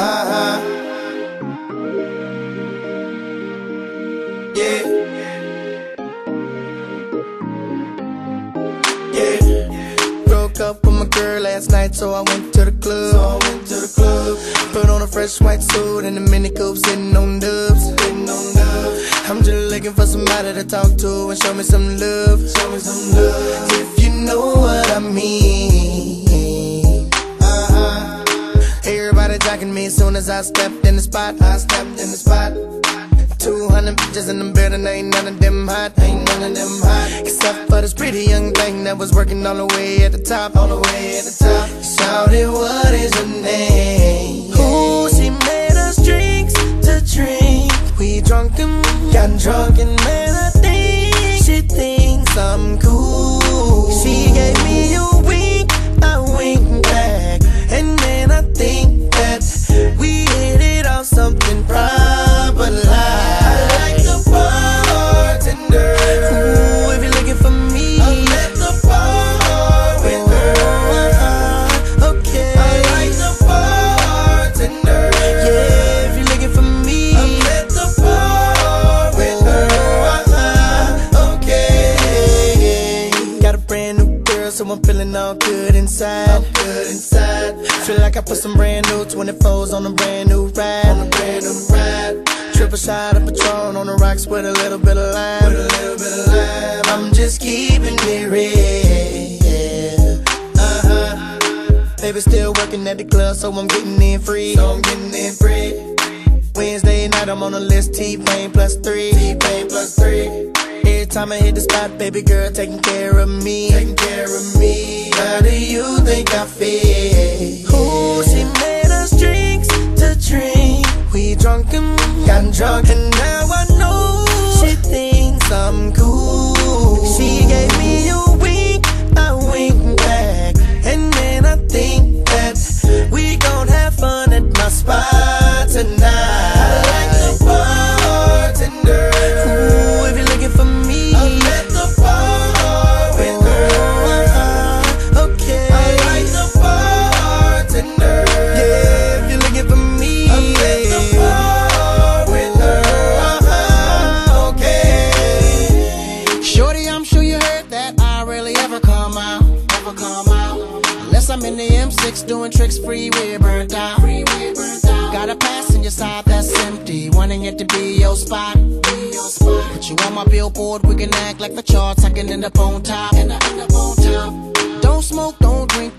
Uh-huh. Yeah. Yeah. Broke up with my girl last night, so I went to the club. So I went to the club. Put on a fresh white suit and a mini coupe, sitting on dubs. Sitting on dubs. I'm just looking for somebody to talk to and show me some love. Show me some love. If you know what I mean. Uh-huh. Jacking me as soon as I stepped in the spot. I stepped in the spot. 200 bitches in the building, ain't none of them hot, ain't none of them hot. Except for this pretty young thing that was working all the way at the top, all the way at the top. Shouted, what is her name? Ooh, she made us drinks to drink. We drunk and got drunk and man, so I'm feeling all good inside. All good inside. Feel like I put some brand new 24s on a brand new ride. On a brand new ride. Triple shot of Patron on the rocks with a little bit of lime. With a little bit of lime. I'm just keeping it real. Uh huh. Baby still working at the club, so I'm getting in free. So I'm getting in free. Wednesday night, I'm on the list. T-Pain plus three. T-Pain plus three. Time I hit the spot, baby girl taking care of me. Taking care of me. How do you think I feel? Ooh, she made us drinks to drink. We drunk and got drunk, I'm in the M6 doing tricks, freeway burnt out. Got a passenger side that's empty, wanting it to be your spot. Your. Put you on my billboard, we can act like the charts, I can end up on top. End up, on top. Don't smoke, don't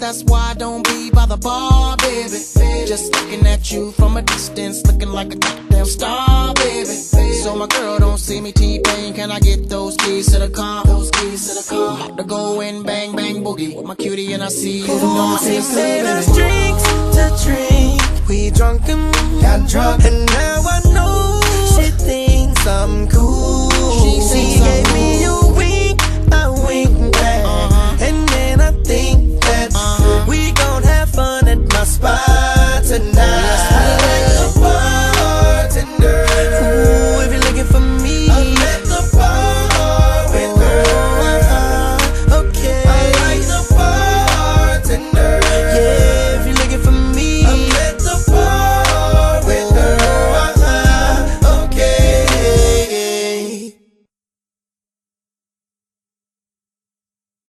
that's why I don't be by the bar, baby. Just looking at you from a distance, looking like a goddamn star, baby. So my girl don't see me T-Pain, can I get those keys to the car? Those keys to the car. About to go and bang, bang, boogie with my cutie and I see you. know Ooh, I'm she saying, made us baby. drinks to drink. We drunk and got drunk, and now